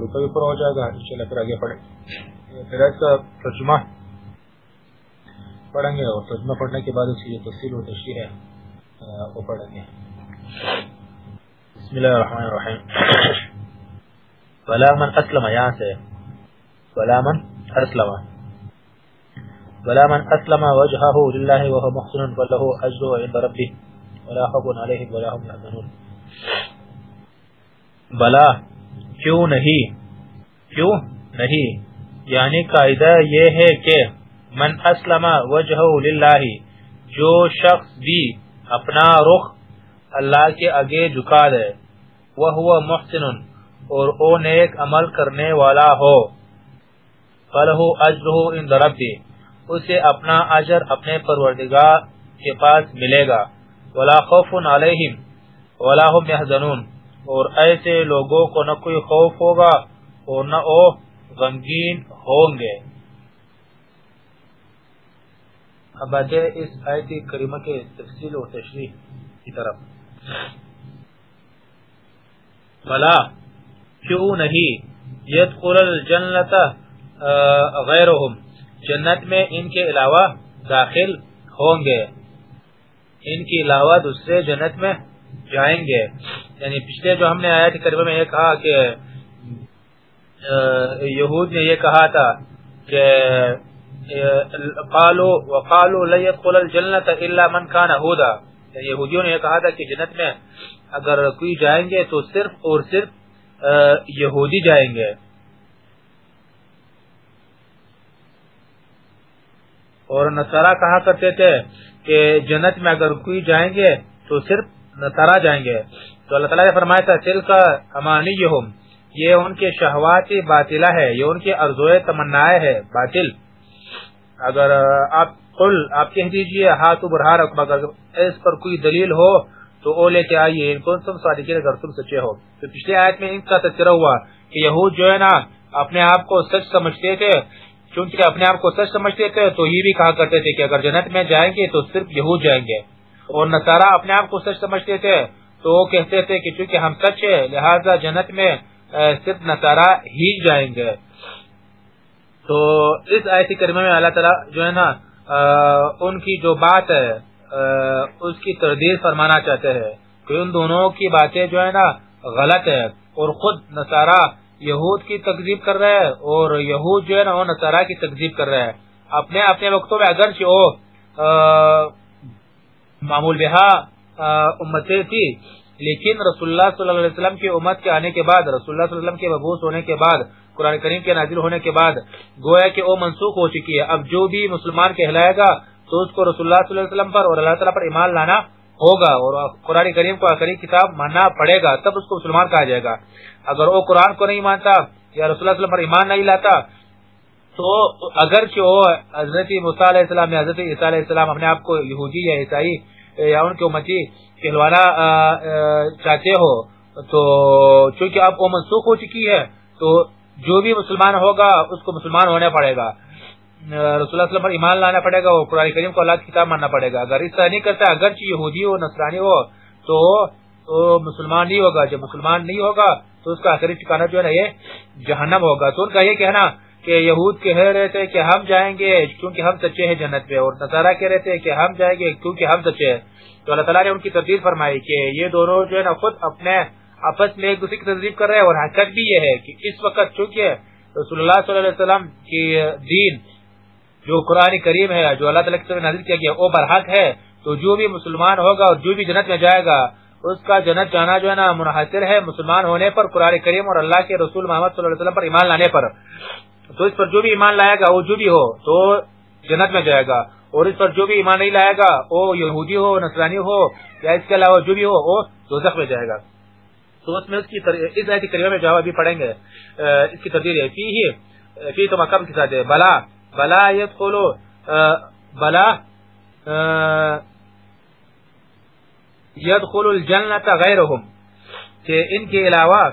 رکا بھی پورا ہو جائے گا، انشاءاللہ پھر آگے پڑھیں۔ پھر اس کا ترجمہ پڑھیں گے اور ترجمہ پڑھنے کے بعد اس کی جو تفصیل و تشریح ہے، وہ پڑھیں گے۔ بسم اللہ الرحمن الرحیم۔ ولا من اسلم یہاں سے۔ ولا من اسلم ولا من اسلم وجهه لله وهو محسن فله اجر عند ربه ولا خوف عليهم ولا هم يحزنون۔ بلا کیوں نہیں؟ کیوں نہیں؟ یعنی قاعدہ یہ ہے کہ من اسلم وجهه لله جو شخص بھی اپنا رخ اللہ کے آگے جھکا دے وہ محسن اور او نیک عمل کرنے والا ہو۔ فلہو اجرہو ان ربی، اسے اپنا اجر اپنے پروردگار کے پاس ملے گا۔ ولا خوف علیہم ولا هم يحزنون اور ایسے لوگوں کو نہ کوئی خوف ہوگا اور نہ او غمگین ہوں گے۔ اب آتے اس آیت کریمہ کے تفصیل و تشریح کی طرف۔ بلا، کیوں نہیں؟ یدخل الجنت غیرهم جنت میں ان کے علاوہ داخل ہوں گے۔ ان کے علاوہ دوسرے جنت میں جائیں گے۔ یعنی پچھلے جو ہم نے آیت کریمہ میں یہ کہا کہ یہود نے یہ کہا تھا کہ قالوا وقالوا لا يدخل الجنت الا من كان هودا یعنی یہودیوں نے یہ کہا تھا کہ جنت میں اگر کوئی جائیں گے تو صرف اور صرف یہودی جائیں گے۔ اور نصارہ کہا کرتے تھے کہ جنت میں اگر کوئی جائیں گے تو صرف نصارہ جائیں گے۔ تو اللہ تعالیٰ نے فرمایا تھا تل کا امانی یہ ان کے شہوات باطلہ ہے، یہ ان کے ارزوئے تمنا ہے، باطل۔ اگر آپ، قل، آپ کہہ دیجیے، ہاتھ برہا رکھ اگر اس پر کوئی دلیل ہو، تو او لے کے آئیے، ان کو تم صادقین اگر تم سچے ہو۔ تو پچھلے آیت میں ان کا تذکرہ ہوا کہ یہود جو ہے نا، اپنے آپ کو سچ سمجھتے تھے، چونکہ اپنے آپ کو سچ سمجھتے تھے، تو یہ بھی کہا کرتے تھے کہ اگر جنت میں جائیں گے، تو صرف یہود جائیں گے۔ اور نصارہ اپنے آپ کو سچ سمجھتے تھے تو وہ کہتے تھے کہ چونکہ ہم سچ ہے لہذا جنت میں صرف نصارہ ہی جائیں گے۔ تو اس ایسی کریمہ میں اللہ تعالیٰ جو ہے نا ان کی جو بات ہے اس کی تردید فرمانا چاہتے ہیں کہ ان دونوں کی باتیں جو ہے نا غلط ہے اور خود نصارہ یہود کی تقزیب کر رہے ہیں اور یہود جو ہے نا، وہ نصارہ کی تقزیب کر رہے ہیں۔ اپنے اپنے وقتوں میں اگرچہ وہ معمول بہا امتیں تھی۔ لیکن رسول اللہ صلی اللہ علیہ وسلم کی امت کے آنے کے بعد، رسول اللہ صلی اللہ علیہ وسلم کے مبوس ہونے کے بعد، قرآن کریم کے نازل ہونے کے بعد، گویا کہ وہ منسوخ ہو چکی ہے۔ اب جو بھی مسلمان کہلائے گا، تو اس کو رسول اللہ صلی اللہ علیہ وسلم پر اور اللہ تعالیٰ پر ایمان لانا ہوگا اور قرآن کریم کو آخری کتاب ماننا پڑے گا۔ تب اس کو مسلمان کہا جائے گا۔ اگر وہ قرآن کو نہیں مانتا یا رسول اللہ علیہ وسلم پر ایمان نہیں لاتا، تو اگرچہ وہ حضرت علیہ السلام یا حضرت عیسیٰ علیہ السلام اپنے آپ کو یہودی یا عیسائی یا ان کی امتی کہلوانا چاہتے ہو، تو چونکہ اب وہ منسوخ ہو چکی ہے، تو جو بھی مسلمان ہوگا، اس کو مسلمان ہونا پڑے گا۔ رسول اللہ علیہ وسلم پر ایمان لانا پڑے گا وہ قرآن کریم کو اللہ کی کتاب ماننا پڑے گا۔ اگر اس طرح نہیں کرتا، اگرچہ یہودی ہو، نصرانی ہو، تو مسلمان نہیں ہوگا۔ جب مسلمان نہیں ہوگا، تو اس کا آخری ٹھکانا جو ہے نا، یہ جہنم ہوگا۔ تو ان کا یہ کہنا کہ یہود کہہ رہے تھے کہ ہم جائیں گے کیونکہ ہم سچے ہیں جنت پہ اور نظارہ کہہ رہے تھے کہ ہم جائیں گے کیونکہ ہم سچے ہیں۔ تو اللہ تعالیٰ نے ان کی تبدیل فرمائی کہ یہ دونوں جو ہے نا خود اپنے آپس میں ایک دوسرے کی تجزیب کر رہے ہیں، اور حقیقت بھی یہ ہے کہ اس وقت چونکہ رسول اللہ صلی اللہ علیہ وسلم کی دین جو قرآن کریم ہے، جو اللہ تعالیٰ کی طرف نازل کیا گیا، وہ برحق ہے، تو جو بھی مسلمان ہوگا اور جو بھی جنت میں جائے گا، اس کا جنت جانا جو ہے نا منحصر ہے مسلمان ہونے پر قرآن کریم اور اللہ کے رسول محمد صلی اللہ علیہ وسلم پر ایمان لانے پر۔ تو اس پر جو بھی ایمان لائے گا، وہ جو بھی ہو، تو جنت میں جائے گا۔ اور اس پر جو بھی ایمان نہیں لائے گا، وہ یہودی ہو، نصرانی ہو، یا اس کے علاوہ جو بھی ہو، وہ دوزخ میں جائے گا۔ تو اس میں اس کی اس آیت کریمہ میں جواب بھی پڑھیں گے اس کی تبدیل ہے۔ فی ہی، فی تو مکم کے ساتھ ہے۔ بلا بلا یدخلو بلا یدخل الجنت غیرهم کہ ان کے علاوہ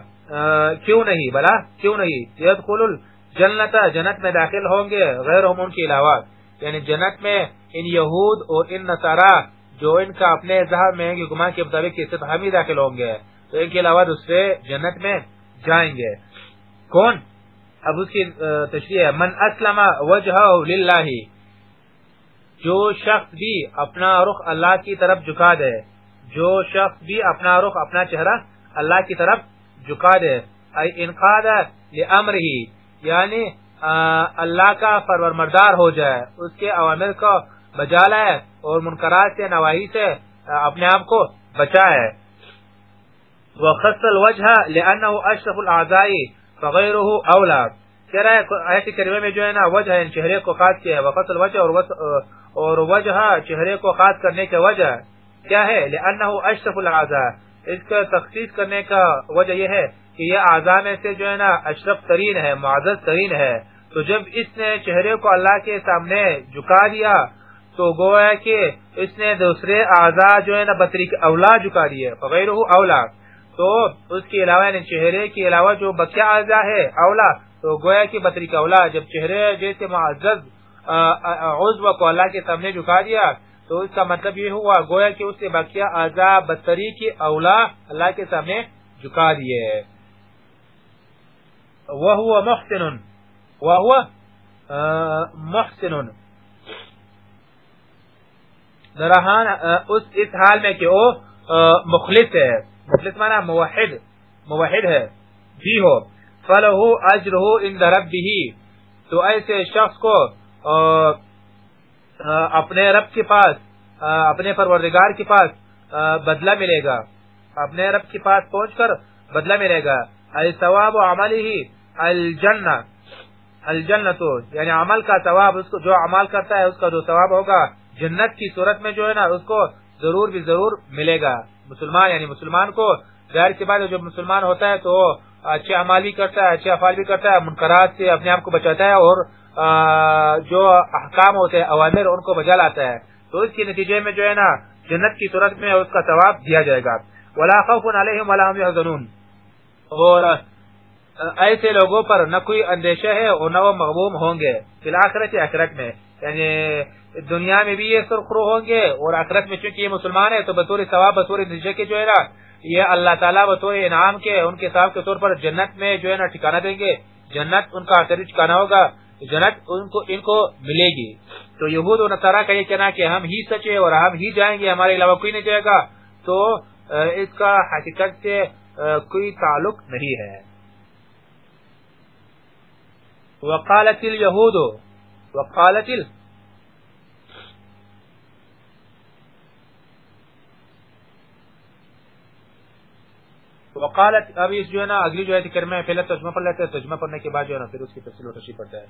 کیوں نہیں؟ بلا، کیوں نہیں؟ یدخل الجنت جنت میں داخل ہوں گے غیرهم ان کے علاوہ۔ یعنی جنت میں ان یہود اور ان نصارہ جو ان کا اپنے ذہب میں کہ گمان کے مطابق صرف ہم ہی داخل ہوں گے۔ تو ان کے علاوہ دوسرے جنت میں جائیں گے۔ کون؟ اب اس کی تشریح ہے۔ من اسلم وجہ للہ۔ جو شخص بھی اپنا رخ اللہ کی طرف جھکا دے۔ جو شخص بھی اپنا رخ، اپنا چہرہ اللہ کی طرف جھکا دے۔ انقاد لامر ہی یعنی اللہ کا فرور مردار ہو جائے، اس کے عوامل کو بجا لائے اور منکرات سے، نواحی سے اپنے آپ کو بچائے۔ وخص الوجہ لانه اشرف الاعضاء فغيره اولى کہہ رہا ہے کریمہ میں جو ہے نا، وجہ ان چہرے کو خاص کیا ہے۔ وخص الوجہ اور اور وجہ چہرے کو خاص کرنے کی وجہ کیا ہے؟ لانه اشرف الاعضاء اس کا تخصیص کرنے کا وجہ یہ ہے کہ یہ اعضاء میں سے جو ہے نا اشرف ترین ہے معزز ترین ہے۔ تو جب اس نے چہرے کو اللہ کے سامنے جھکا دیا، تو گویا کہ اس نے دوسرے اعضاء جو ہے نا بطری کے اولا جھکا دیے بغیر اولا تو اس کے علاوہ یعنی چہرے کے علاوہ جو بچہ اعضاء ہے اولا تو گویا کی بطری اولا جب چہرے جیسے معزز عضو کو اللہ کے سامنے جھکا دیا، تو اس کا مطلب یہ ہوا، گویا کہ اس سے بقیہ اعضاء بطری کی اولا اللہ کے سامنے جھکا دیے وہ محسن. وہ محسن. درہان اس اس حال میں کہ وہ مخلص ہے. مخلص مانا موحد. موحد ہے. بھی ہو. فلہو اجرہو ان ربہ. تو ایسے شخص کو اپنے رب کے پاس اپنے پروردگار کے پاس بدلہ ملے گا. اپنے رب کے پاس پہنچ کر بدلہ ملے گا. ثواب عمل ہی الجنہ الجنہ تو یعنی عمل کا ثواب، اس کو جو عمل کرتا ہے، اس کا جو ثواب ہوگا، جنت کی صورت میں جو ہے نا، اس کو ضرور بھی ضرور ملے گا۔ مسلمان یعنی مسلمان کو ظاہر کی بات جو مسلمان ہوتا ہے تو اچھے عمال بھی کرتا ہے، اچھے افعال بھی کرتا ہے، منکرات سے اپنے آپ کو بچاتا ہے اور جو احکام ہوتے ہیں عوامر ان کو بجا لاتا ہے۔ تو اس کے نتیجے میں جو ہے نا، جنت کی صورت میں اس کا ثواب دیا جائے گا۔ ولا خوف علیہم ولا هم يحزنون۔ اور ایسے لوگوں پر نہ کوئی اندیشہ ہے اور نہ وہ مغبوم ہوں گے۔ فی اخرت میں یعنی دنیا میں بھی یہ سرخرو ہوں گے اور آخرت میں چونکہ یہ مسلمان ہے تو بطور ثواب، بطور نتیجے کے جو ہے نا، یہ اللہ تعالیٰ بطور انعام کے، ان کے ثواب کے طور پر جنت میں جو ہے نا ٹھکانا دیں گے۔ جنت ان کا آخری ٹھکانا ہوگا، جنت ان کو ان کو ملے گی۔ تو یہود و نصارہ کا یہ کہنا کہ ہم ہی سچے اور ہم ہی جائیں گے، ہمارے علاوہ کوئی نہیں جائے گا۔ تو اس کا حقیقت سے کوئی تعلق نہیں ہے۔ وقالت اليهود، وقالت ال وقالت اب اس جو ہے نا، اگلی جو ہے کرمے پہلے ترجمہ پڑھ لیتے ہیں، ترجمہ پڑھنے کے بعد جو ہے نا، پھر اس کی تفصیل و تشریح پڑھتا ہے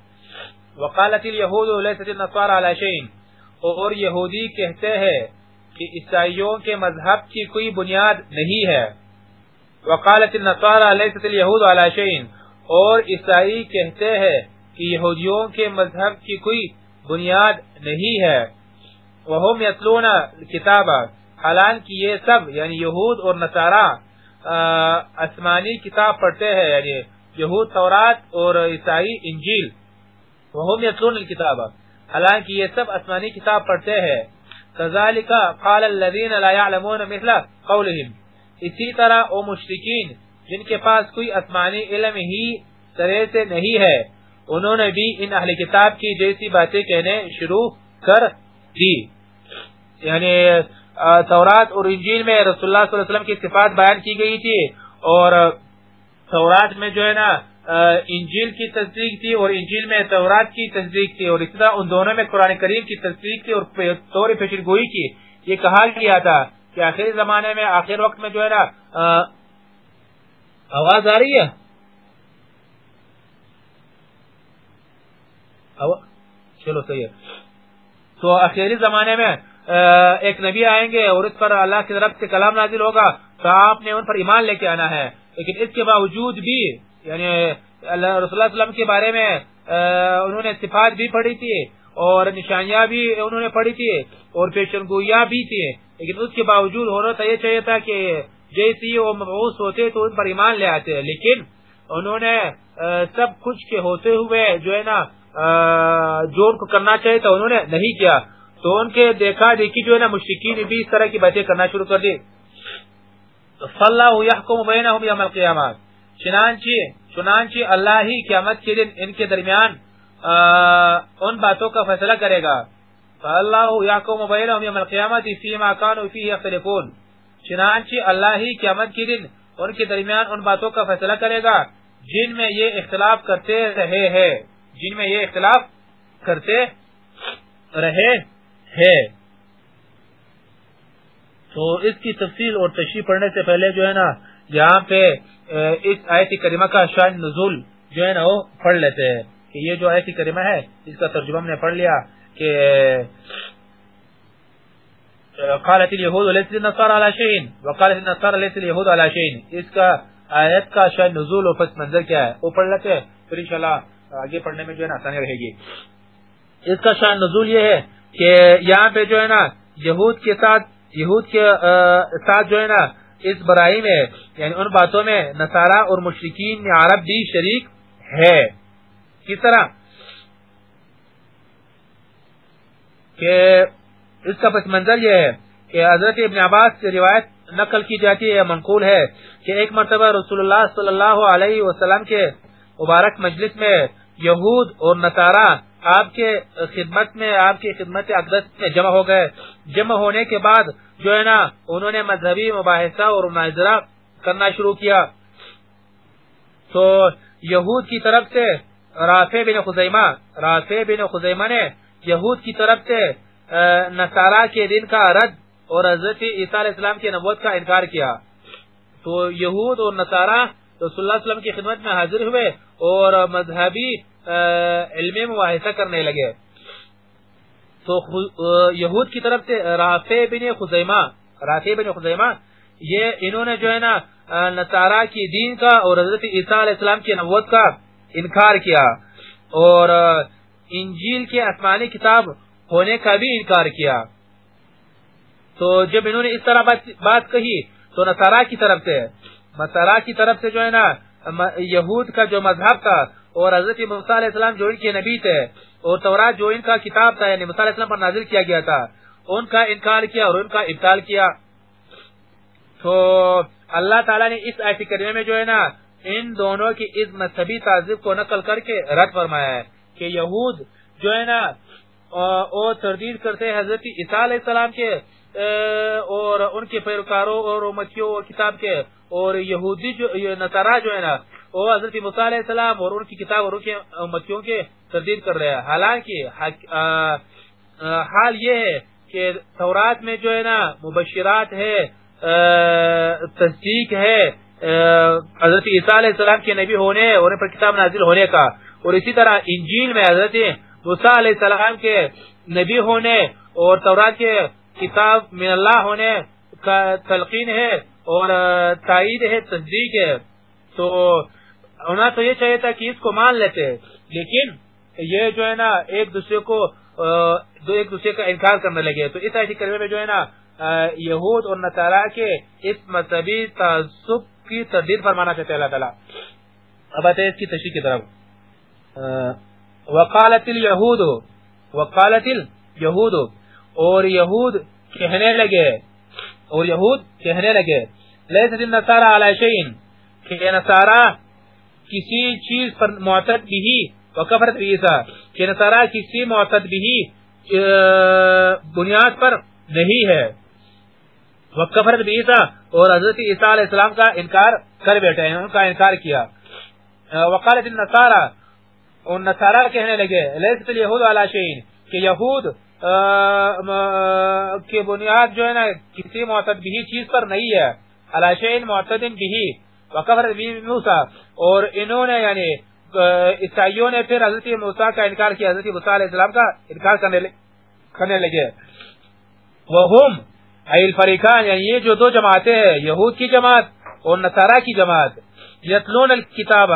وقالت اليهود ليست النصارى على شيء۔ اور یہودی کہتے ہیں کہ عیسائیوں کے مذہب کی کوئی بنیاد نہیں ہے۔ وقالت النصارى ليست اليهود على شيء. اور عیسائی کہتے ہیں کہ یہودیوں کے مذہب کی کوئی بنیاد نہیں ہے۔ وہ یتلون کتاب حالانکہ یہ سب یعنی یہود اور نصارہ آسمانی کتاب پڑھتے ہیں یعنی یہود تورات اور عیسائی انجیل۔ وہ یتلون الکتاب حالانکہ یہ سب آسمانی کتاب پڑھتے ہیں۔ كذلك قال الذين لا يعلمون مثل قولهم۔ اسی طرح او مشرکین، جن کے پاس کوئی آسمانی علم ہی طرح سے نہیں ہے، انہوں نے بھی ان اہل کتاب کی جیسی باتیں کہنے شروع کر دی۔ یعنی تورات اور انجیل میں رسول اللہ صلی اللہ علیہ وسلم کی صفات بیان کی گئی تھی، اور تورات میں جو ہے نا انجیل کی تصدیق تھی اور انجیل میں تورات کی تصدیق تھی، اور اس طرح ان دونوں میں قرآن کریم کی تصدیق تھی اور طور پیشن گوئی کی، یہ کہا گیا تھا۔ کہ آخری زمانے میں، آخر وقت میں جو ہے نا آواز آ رہی ہے؟ چلو صحیح ہے۔ تو اخیری زمانے میں ایک نبی آئیں گے اور اس پر اللہ کی طرف سے کلام نازل ہوگا۔ تو آپ نے ان پر ایمان لے کے آنا ہے۔ لیکن اس کے باوجود بھی یعنی اللہ، رسول اللہ علیہ وسلم کے بارے میں انہوں نے صفات بھی پڑھی تھی اور نشانیاں بھی انہوں نے پڑھی تھی اور پیشن گوئیاں بھی تھی لیکن اس کے باوجود ہونا تو یہ چاہیے تھا کہ جیسی وہ مبعوث ہوتے تو ان پر ایمان لے آتے، لیکن انہوں نے سب کچھ کے ہوتے ہوئے جو ہے نا جو ان کو کرنا چاہیے تھا، انہوں نے نہیں کیا۔ تو ان کے دیکھا، دیکھی جو ہے نا مشرقین بھی اس طرح کی باتیں کرنا شروع کر دی۔ فلاح یحکم بینہم یوم القیامات چنانچہ چنانچہ اللہ ہی قیامت کے دن، ان کے درمیان ان باتوں کا فیصلہ کرے گا۔ چنانچہ اللہ ہی قیامت کے دن ان کے درمیان ان باتوں کا فیصلہ کرے گا جن میں یہ اختلاف کرتے رہے ہیں۔ جن میں یہ اختلاف کرتے رہے ہیں۔ تو اس کی تفصیل اور تشریح پڑھنے سے پہلے جو ہے نا، یہاں پہ اس آیت کریمہ کا شان نزول جو ہے نا، وہ پڑھ لیتے ہیں۔ کہ یہ جو آیت کریمہ ہے، اس کا ترجمہ ہم نے پڑھ لیا۔ کہ قالت اليهود ليس النصارى على شيء. وقالت النصارى ليس اليهود على شيء. اس کا آیت کا شان نزول و پس منظر کیا ہے؟ وہ پڑھ لیتے ہیں، پھر انشاءاللہ آگے پڑھنے میں جو ہے نا آسانی رہے گی۔ اس کا شان نزول یہ ہے کہ یہاں پہ جو ہے نا یہود کے ساتھ، یہود کے ساتھ جو ہے نا اس برائی میں یعنی ان باتوں میں نصارہ اور مشرقین عرب بھی شریک ہے۔ کس طرح؟ کہ اس کا پس منظر یہ ہے کہ حضرت ابن عباس سے روایت نقل کی جاتی ہے منقول ہے کہ ایک مرتبہ رسول اللہ صلی اللہ علیہ وسلم کے مبارک مجلس میں یہود اور نصارہ آپ کے خدمت میں، آپ کی خدمت اقدس میں جمع ہو گئے۔ جمع ہونے کے بعد جو ہے نا، انہوں نے مذہبی مباحثہ اور مناظرہ کرنا شروع کیا۔ تو یہود کی طرف سے رافع بن خزیمہ، رافع بن خزیمہ نے یہود کی طرف سے نصارہ کے دن کا رد اور حضرت عیسیٰ علیہ السلام کے نبوت کا انکار کیا۔ تو یہود اور نصارہ رسول اللہ علیہ وسلم کی خدمت میں حاضر ہوئے اور مذہبی علم مباحثہ کرنے لگے۔ تو یہود کی طرف سے رافع بن خزیمہ، رافع بن خزیمہ، یہ انہوں نے جو ہے نا نصارہ کی دین کا اور حضرت عیسیٰ علیہ السلام کی نبوت کا انکار کیا۔ اور انجیل کے آسمانی کتاب ہونے کا بھی انکار کیا۔ تو جب انہوں نے اس طرح بات کہی تو نصارہ کی طرف سے نصارہ کی طرف سے جو ہے نا یہود کا جو مذہب تھا اور حضرت علیہ السلام جو ان کے نبی تھے اور تورات جو ان کا کتاب تھا یعنی علیہ السلام پر نازل کیا گیا تھا، ان کا انکار کیا اور ان کا ابتال کیا۔ تو اللہ تعالیٰ نے اس آیت کریمے میں جو ہے نا، ان دونوں کی اس مذہبی تعزب کو نقل کر کے رد فرمایا ہے۔ کہ یہود جو ہے نا اور تردید کرتے حضرت عیسیٰ علیہ السلام کے اور ان کے پیروکاروں اور امتیوں اور کتاب کے، اور یہودی جو نصارہ جو ہے نا، وہ حضرت مصع علیہ السلام اور ان کی کتاب اور ان کے امتیوں کے تردید کر رہے ہیں۔ حالانکہ حال یہ ہے کہ تورات میں جو ہے نا، مبشرات ہے تصدیق ہے حضرت عیسیٰ علیہ السلام کے نبی ہونے اور ان پر کتاب نازل ہونے کا۔ اور اسی طرح انجیل میں حضرت مصع علیہ السلام کے نبی ہونے اور تورات کے کتاب من اللہ ہونے کا تلقین ہے اور تائید ہے، تصدیق ہے۔ تو ہونا تو یہ چاہیے تھا کہ اس کو مان لیتے۔ لیکن یہ جو ہے نا ایک دوسرے کو دو ایک دوسرے کا انکار کرنے لگے۔ تو اس ایسی کریمے میں جو ہے نا یہود اور نصارہ کے اس مذہبی تعصب کی تردید فرمانا چاہتے اللہ تعالیٰ۔ اب آتے ہیں اس کی تشریح کی طرف۔ وقالت الیہود وقالت الیہود اور یہود کہنے لگے، اور یہود کہنے لگے، لیست النصارى علی شیئن کہ نصارہ کسی چیز پر معتد بھی وکفرت عیسیٰ، کہ نصارہ کسی معتد بھی بنیاد پر نہیں ہے، وکفرت عیسیٰ، اور حضرت عیسیٰ علیہ السلام کا انکار کر بیٹھے ہیں، ان کا انکار کیا۔ وقالت النصارى اور نصارہ کہنے لگے، لیست الیہود علی شیئن. کہ یہود کی بنیاد جو ہے نا، کسی معتد بھی چیز پر نہیں ہے۔ علاشین معتد بھی۔ وقفر موسیٰ۔ اور انہوں نے یعنی عیسائیوں نے پھر حضرت موسیٰ کا انکار کیا، حضرت موسیٰ علیہ السلام کا انکار کرنے لگے وہم ایل فریقان یعنی یہ جو دو جماعتیں ہیں، یہود کی جماعت اور نصارہ کی جماعت، یتلون الکتاب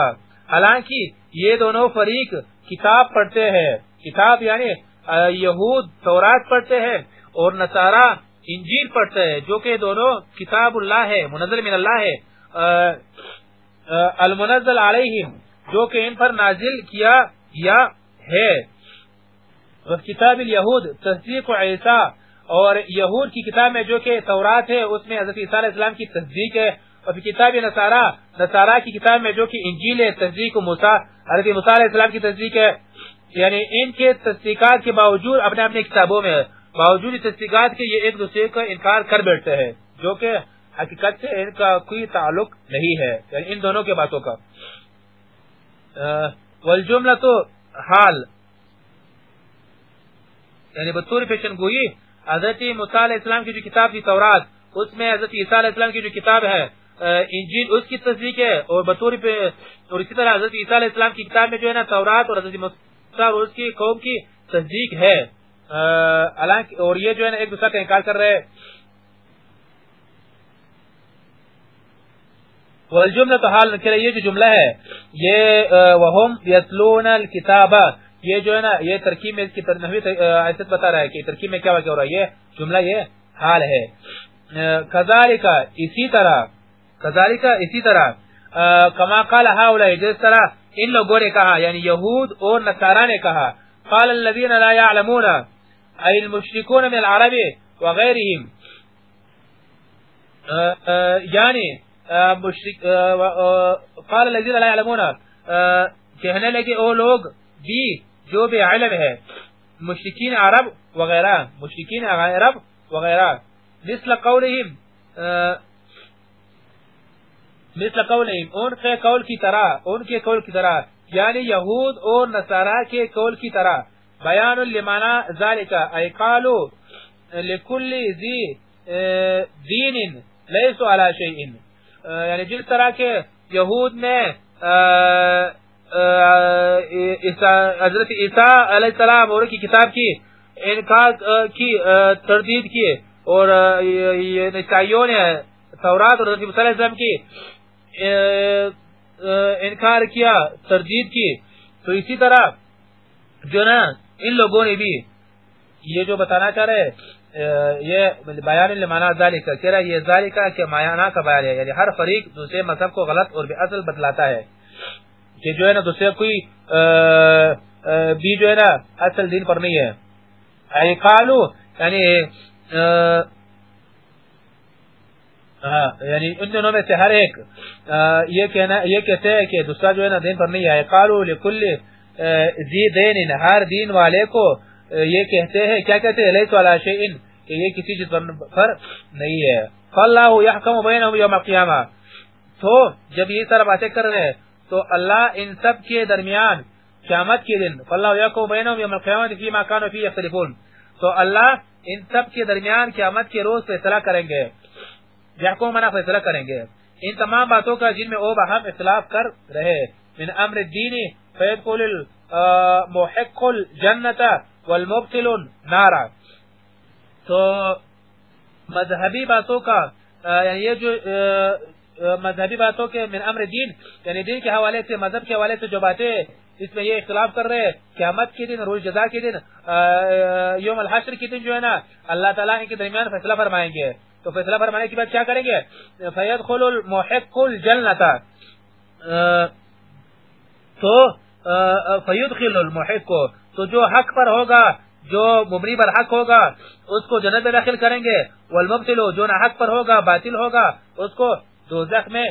حالانکہ یہ دونوں فریق کتاب پڑھتے ہیں۔ کتاب یعنی یہود تورات پڑھتے ہیں اور نصارہ انجیل پڑھتے ہیں، جو کہ دونوں کتاب اللہ ہے، منزل من اللہ ہے۔ المنزل علیہم، جو کہ ان پر نازل کیا گیا ہے۔ کتاب الیہود، تصدیق عیسیٰ، اور یہود کی کتاب میں جو کہ تورات ہے، اس میں حضرت عیسیٰ علیہ السلام کی تصدیق ہے۔ اور کتاب نصارہ نصارہ کی کتاب میں جو کہ انجیل ہے، تصدیق موسیٰ حضرت موسیٰ علیہ السلام کی تصدیق ہے یعنی ان کے تصدیقات کے باوجود اپنے اپنے کتابوں میں باوجود تصدیقات کے یہ ایک دوسرے کا انکار کر بیٹھتے ہیں، جو کہ حقیقت سے ان کا کوئی تعلق نہیں ہے یعنی ان دونوں کے باتوں کا۔ والجملہ تو حال یعنی بطور پیشن گوئی، حضرت موسیٰ علیہ السلام کی جو کتاب تھی تورات، اس میں حضرت عیسیٰ علیہ السلام کی جو کتاب ہے انجیل اس کی تصدیق ہے اور بطور پہ، اور اسی طرح حضرت عیسیٰ علیہ السلام کی کتاب میں جو ہے نا تورات اور حضرت موسیٰ اور اس کی قوم کی تصدیق ہے۔ اور یہ جو ہے نا ایک دوسرے کا انکار کر رہے ہیں۔ والجملہ تو حال یہ جو جملہ ہے، یہ وہم یتلون الکتاب۔ یہ جو ہے نا، یہ ترکیب میں اس کی ایسے بتا رہا ہے کہ ترکیب میں کیا واقع ہو رہا ہے۔ یہ جملہ یہ حال ہے۔ کذالکا اسی طرح کذالکا اسی طرح کما قال ہاؤلائی جس طرح ان لوگوں نے کہا یعنی یہود اور نصارہ نے کہا، قال الذين لا يعلمون اي المشركون من العرب وغيرهم یعنی قال الذين لا يعلمون کہنے لگے، او لوگ بھی جو بے علم ہے مشرکین عرب وغیرہ، مشرکین عرب وغیرہ، مثل قولہم مثل قولہم، ان کے قول کی طرح، ان کے قول کی طرح یعنی یہود اور نصارہ کے قول کی طرح۔ بیان لمانا ذالکا ای قالو، لکل زی دین لیسو علا شیئن۔ یعنی جس طرح کے یہود نے حضرت عیسیٰ علیہ السلام اور کی کتاب کی انکار کی تردید کی اور نسائیوں یعنی نے تورات اور حضرت عیسیٰ علیہ السلام کی انکار کیا، تردید کی۔ تو اسی طرح جو نا، ان لوگوں نے بھی یہ جو بتانا چاہ رہے یہ بیان لمانا ذالکہ کہہ رہا یہ ذالکہ کہ مایانہ کا بیان ہے یعنی ہر فریق دوسرے مذہب کو غلط اور بے اصل بتلاتا ہے۔ کہ جو ہے نا، دوسرے کوئی بھی جو ہے نا، اصل دین پر نہیں ہے۔ قالو یعنی ہاں، یعنی ان دونوں میں سے ہر ایک یہ کہنا، یہ کہتے ہیں کہ دوسرا جو ہے نا، دین پر نہیں ہے قالو لکل ذی دین ہر دین والے کو یہ کہتے ہیں، کیا کہتے ہیں؟ لیس والا شیئن، کہ یہ کسی چیز پر نہیں ہے۔ فاللہ یحکم بینہم یوم القیامہ۔ تو جب یہ سارا باتیں کر رہے ہیں، تو اللہ ان سب کے درمیان قیامت کے دن، فاللہ یحکم بینہم یوم القیامہ فیما کانوا فی یختلفون۔ تو اللہ ان سب کے درمیان قیامت کے روز فیصلہ کریں گے۔ یحکم منا فیصلہ کریں گے۔ ان تمام باتوں کا جن میں او بہم اختلاف کر رہے۔ من امر الدین، فیدخل المحق الجنت والمبتل نارا تو مذہبی باتوں کا یعنی یہ جو مذہبی باتوں کے من امر دین یعنی دین کے حوالے سے، مذہب کے حوالے سے جو باتیں اس میں یہ اختلاف کر رہے، قیامت کے دن روز جزا کے دن یوم الحشر کے دن جو ہے نا، اللہ تعالیٰ ان کے درمیان فیصلہ فرمائیں گے۔ تو فیصلہ فرمانے کے بعد کیا کریں گے؟ فید خل المحق الجنتا تو فید خل المحق۔ کو تو جو حق پر ہوگا، جو مبنی پر حق ہوگا، اس کو جنت میں داخل کریں گے۔ والمبتل جو نہ حق پر ہوگا، باطل ہوگا، اس کو دوزخ میں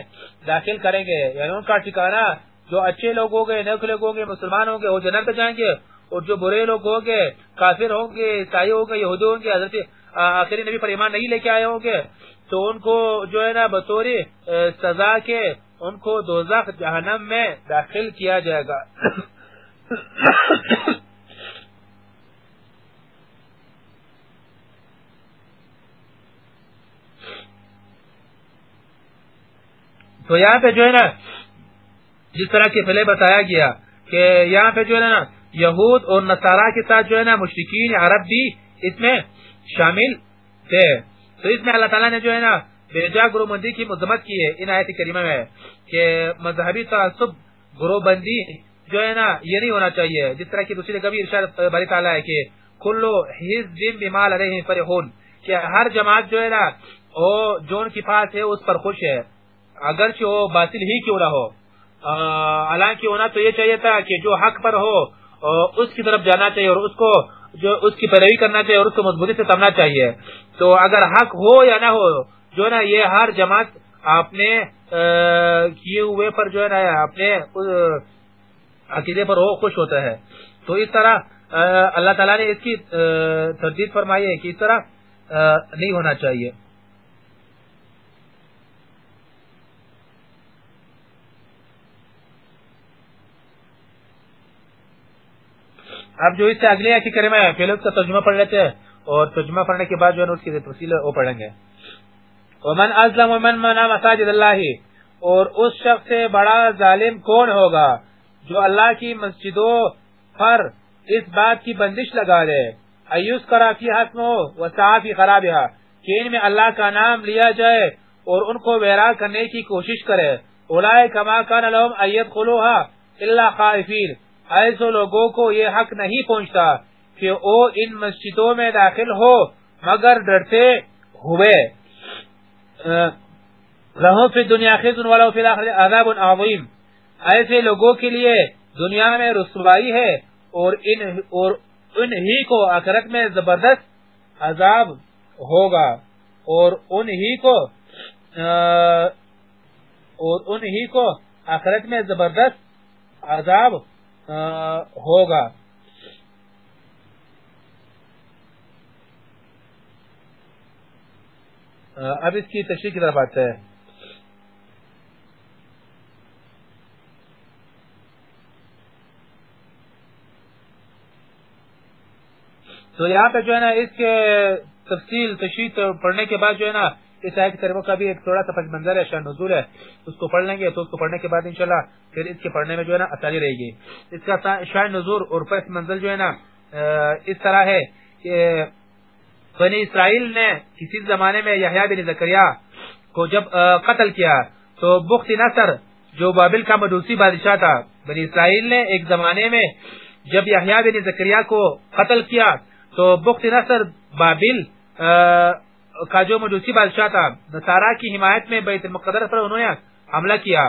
داخل کریں گے۔ یعنی ان کا ٹھکانہ، جو اچھے لوگ ہوں گے، نیک لوگ ہوں گے، مسلمان ہوں گے، وہ جنت میں جائیں گے۔ اور جو برے لوگ ہوں گے، کافر ہوں گے، عیسائی ہوں گے، یہودی ہوں گے، حضرت آخری نبی پر ایمان نہیں لے کے آئے ہوں گے، تو ان کو جو ہے نا بطور سزا کے ان کو دوزخ جہنم میں داخل کیا جائے گا۔ تو یہاں پہ جو ہے نا، جس طرح کے پہلے بتایا گیا کہ یہاں پہ جو ہے نا، یہود اور نصارہ کے ساتھ جو ہے نا مشرقین عرب بھی اس میں شامل تھے۔ تو اس میں اللہ تعالیٰ نے جو ہے نا بیجا گروہ بندی کی مذمت کی ہے۔ ان آیت کریمہ میں کہ مذہبی تعصب گروہ بندی جو ہے نا، یہ نہیں ہونا چاہیے۔ جس طرح کی دوسری کبھی ارشاد بری تعالیٰ ہے کہ کلو حزب بما لدیہم فرحون، کہ ہر جماعت جو ہے نا وہ جو ان کے پاس ہے، اس پر خوش ہے۔ اگرچہ وہ باطل ہی کیوں نہ ہو۔ حالانکہ ہونا تو یہ چاہیے تھا کہ جو حق پر ہو اس کی طرف جانا چاہیے اور اس کو جو اس کی پیروی کرنا چاہیے اور اس کو مضبوطی سے تمنا چاہیے۔ تو اگر حق ہو یا نہ ہو، جو نا، یہ ہر جماعت اپنے کیے ہوئے پر جو ہے نا، اپنے عقیدے پر ہو خوش ہوتا ہے۔ تو اس طرح اللہ تعالیٰ نے اس کی تردید فرمائی ہے کہ اس طرح نہیں ہونا چاہیے۔ اب جو اس سے اگلے کی کرے میں پہلے اس کا ترجمہ پڑھ لیتے ہیں اور ترجمہ پڑھنے کے بعد جو ہے اس کی تفصیل وہ پڑھیں گے۔ ومن ازلم ومن منا مساجد اللہ اور اس شخص سے بڑا ظالم کون ہوگا جو اللہ کی مسجدوں پر اس بات کی بندش لگا دے ایوس کرا فی حسن و صافی خرابہ کہ ان میں اللہ کا نام لیا جائے اور ان کو ویرا کرنے کی کوشش کرے۔ اولائے کما کان لهم ایت خلوها الا خائفین ایسے لوگوں کو یہ حق نہیں پہنچتا کہ وہ ان مسجدوں میں داخل ہو، مگر ڈرتے ہوئے۔ رہو پھر دنیا خزن والا فی الاخر عذاب عظیم۔ ایسے لوگوں کے لیے دنیا میں رسوائی ہے اور ان اور ان ہی کو آخرت میں زبردست عذاب ہوگا۔ اور ان ہی کو، اور ان ہی کو آخرت میں زبردست عذاب ہوگا۔ اب اس کی تشریح کی طرف آتا ہے تو یہاں پہ جو ہے نا اس کے تفصیل تشریح پڑھنے کے بعد جو ہے نا اس آیت کریمہ کا بھی ایک تھوڑا سا پس منظر ہے، شاہ نزول ہے۔ اس کو پڑھ لیں گے تو اس کو پڑھنے کے بعد انشاءاللہ پھر اس کے پڑھنے میں جو ہے نا آسانی رہے گی۔ اس کا شاہ نزول اور پس منظر جو ہے نا اس طرح ہے کہ بنی اسرائیل نے کسی زمانے میں یحییٰ بن زکریہ کو جب قتل کیا تو بخت نصر، جو بابل کا مدوسی بادشاہ تھا، بنی اسرائیل نے ایک زمانے میں جب یحییٰ بن زکریہ کو قتل کیا تو بخت نصر بابل کا جو مجوسی بادشاہ تھا، نصارہ کی حمایت میں بیت المقدر پر انہوں نے حملہ کیا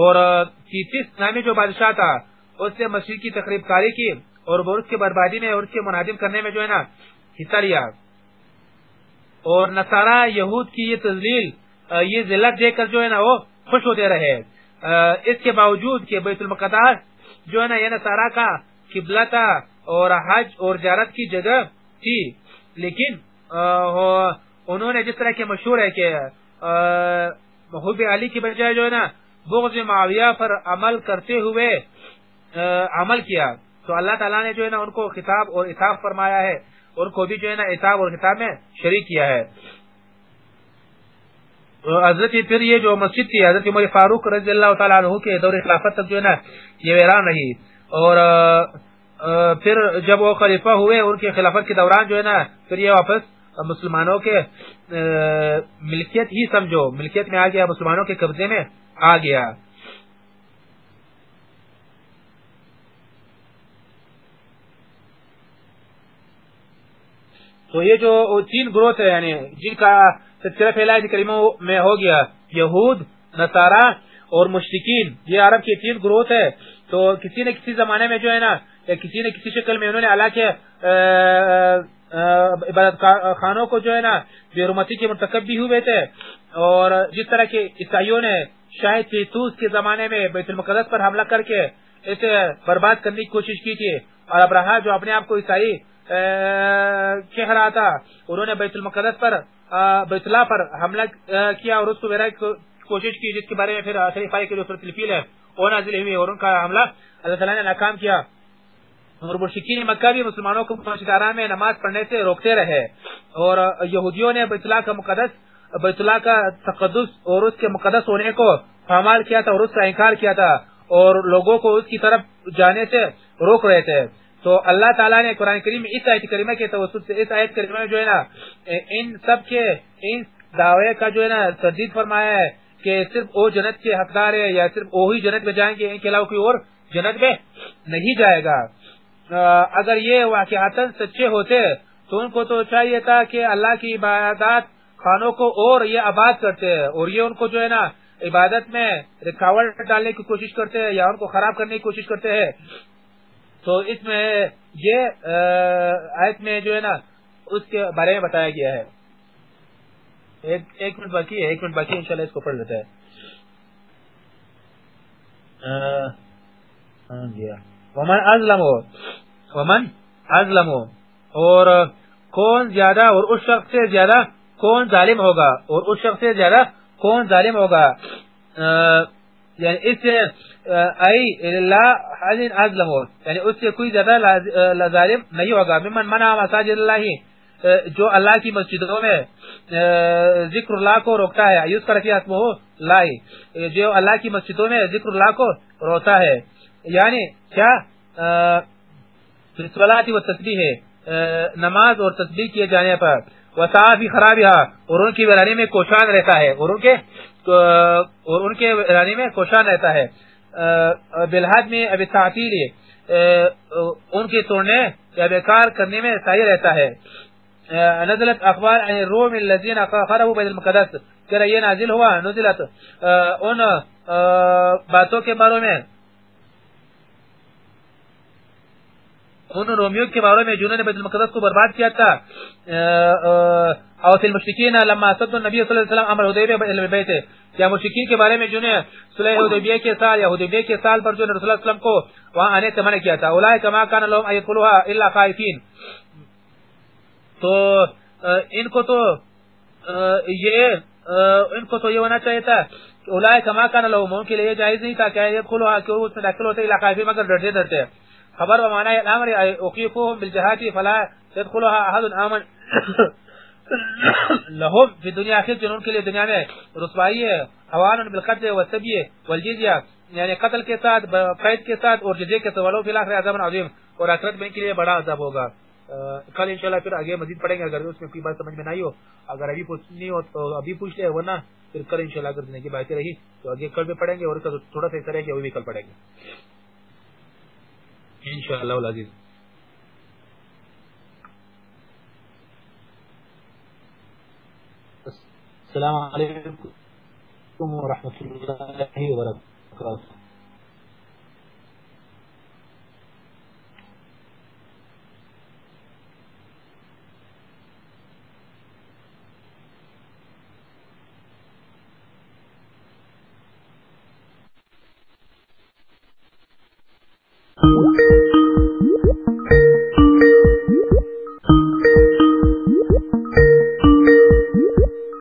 اور تیتیس نامی جو بادشاہ تھا، اس سے مسجد کی تقریب کاری کی اور اس کے بربادی میں اور اس کے منادم کرنے میں جو ہے نا، حصہ لیا۔ اور نصارہ یہود کی یہ تزلیل یہ ذلت دے کر جو ہے نا، وہ خوش ہوتے رہے۔ اس کے باوجود کہ بیت المقدس جو ہے نا، یہ نصارہ کا قبلہ تھا اور حج اور جارت کی جگہ تھی، لیکن انہوں نے جس طرح کے مشہور ہے کہ محب علی کی بجائے جو ہے نا، بغض معاویہ پر عمل کرتے ہوئے عمل کیا۔ تو اللہ تعالیٰ نے جو ہے نا، ان کو خطاب اور اطاف فرمایا ہے۔ ان کو بھی جو ہے نا، اطاف اور خطاب میں شریک کیا ہے۔ حضرت پھر یہ جو مسجد تھی، حضرت عمر فاروق رضی اللہ تعالیٰ عنہ کے دور خلافت تک جو ہے نا، یہ ویران رہی۔ اور پھر جب وہ خلیفہ ہوئے، ان کے خلافت کے دوران جو ہے نا، پھر یہ واپس مسلمانوں کے ملکیت ہی سمجھو، ملکیت میں آ گیا، مسلمانوں کے قبضے میں آ گیا۔ تو یہ جو تین گروہ ہے یعنی جن کا پھیلا کریموں میں ہو گیا، یہود، نصارہ اور مشرقین یہ عرب کے تین گروہ ہے تو کسی نے کسی زمانے میں جو ہے نا کسی نے کسی شکل میں انہوں نے اللہ کے عبادت خانوں کو جو ہے نا بےرومتی کے مرتکب بھی ہوئے تھے۔ اور جس طرح کے عیسائیوں نے شاید تیتوس کے زمانے میں بیت المقدس پر حملہ کر کے اسے برباد کرنے کی کوشش کی تھی۔ اور ابراہ جو اپنے آپ کو عیسائی کہہ رہا تھا، انہوں نے بیت المقدس پر بیت اللہ پر حملہ کیا اور اس کو کوشش کی، جس کے بارے میں پھر خلیفائی کی جو فیل ہے، وہ نازل ہوئی اور ان کا حملہ اللہ تعالیٰ نے ناکام کیا۔ مشکین مکہ بھی مسلمانوں کو مسجدارہ میں نماز پڑھنے سے روکتے رہے اور یہودیوں نے بیت اللہ کا مقدس، بیت اللہ کا تقدس اور اس کے مقدس ہونے کو پامال کیا تھا اور اس کا انکار کیا تھا اور لوگوں کو اس کی طرف جانے سے روک رہے تھے۔ تو اللہ تعالیٰ نے قرآن کریم اس آیت کریمہ کے توسط سے، اس آیت کریمہ جو ہے نا، ان سب کے، ان دعوے کا جو ہے نا تردید فرمایا ہے کہ صرف وہ جنت کے حقدار ہے یا صرف وہی جنت میں جائیں گے، ان کے علاوہ کوئی اور جنت میں نہیں جائے گا۔ اگر یہ واقعات سچے ہوتے، تو ان کو تو چاہیے تھا کہ اللہ کی عبادات خانوں کو اور یہ آباد کرتے ہیں اور یہ ان کو جو ہے نا عبادت میں رکاوٹ ڈالنے کی کوشش کرتے ہیں یا ان کو خراب کرنے کی کوشش کرتے ہیں۔ تو اس میں یہ آیت میں جو ہے نا اس کے بارے میں بتایا گیا ہے۔ ایک منٹ باقی ہے، ایک منٹ باقی انشاءاللہ اس کو پڑھ لیتا ہے ومن ازلم ومن ازلم اور کون زیادہ اور اس شخص سے زیادہ کون ظالم ہوگا؟ اور اس شخص سے زیادہ کون ظالم ہوگا؟ یعنی اس سے ازلم یعنی, یعنی اس سے کوئی زیادہ ظالم نہیں ہوگا. ممن منع مساجد اللہ جو اللہ کی مسجدوں میں ذکر اللہ کو روکتا ہے. ایوز کا رفیع اسمہ لائی جو اللہ کی مسجدوں میں ذکر اللہ کو روکتا ہے. یعنی کیا؟ صلاحی و تصبیح ہے نماز اور تصبیح کیے جانے پر۔ وصافی خرابی اور ان کی ویرانی میں کوشان رہتا ہے۔ اور ان کے، اور ان کے ویرانی میں کوشان رہتا ہے۔ بلحاد میں ابھی تعطیل ان کے توڑنے یا بیکار کرنے میں صحیح رہتا ہے۔ نزلت اخبار عن الروم الذين خربوا بيت المقدس۔ کہ یہ نازل ہوا، نزلت ان باتوں کے بارے میں۔ ان رومیوں کے بارے میں جنہوں نے بیت المقدس کو برباد کیا تھا اوس المشرکین لما صد النبی صلی اللہ علیہ وسلم امر حدیبیہ بیت، کیا مشرکین کے بارے میں جنہیں صلح حدیبیہ کے سال یا حدیبیہ کے سال پر جو رسول اللہ علیہ وسلم کو وہاں آنے سے منع کیا تھا اولئک ما كان لهم ايقلوها الا خائفين تو ان کو تو یہ ان کو تو یہ ہونا چاہیے تھا کہ اولائے کما کا نہ لو کے لیے جائز نہیں تھا کہ یہ کھلو کہ اس میں داخل ہوتے علاقہ بھی مگر ڈرتے ڈرتے۔ خبر و الامر اقیقوهم بالجهات فلا يدخلها احد امن لهم في دنیا اخر جنون کے لیے دنیا میں رسوائی ہے حوان بالقتل والسبی والجزیہ یعنی قتل کے ساتھ، قید کے ساتھ اور جزیہ کے سوالوں فی الاخر عذاب عظیم اور اخرت میں کے لیے بڑا عذاب ہوگا۔ کل انشاءاللہ پھر آگے مزید پڑھیں گے، اگر اس میں کوئی بات سمجھ میں نہیں ہو۔ اگر ابھی پوچھنی ہو تو ابھی پوچھ لے ورنہ پھر کل انشاءاللہ اگر دینے کی باتیں رہی تو آگے کل بھی پڑھیں گے اور تھوڑا سا طرح کہ وہ بھی کل پڑھیں گے۔ إن شاء الله العزيز السلام عليكم ورحمة الله وبركاته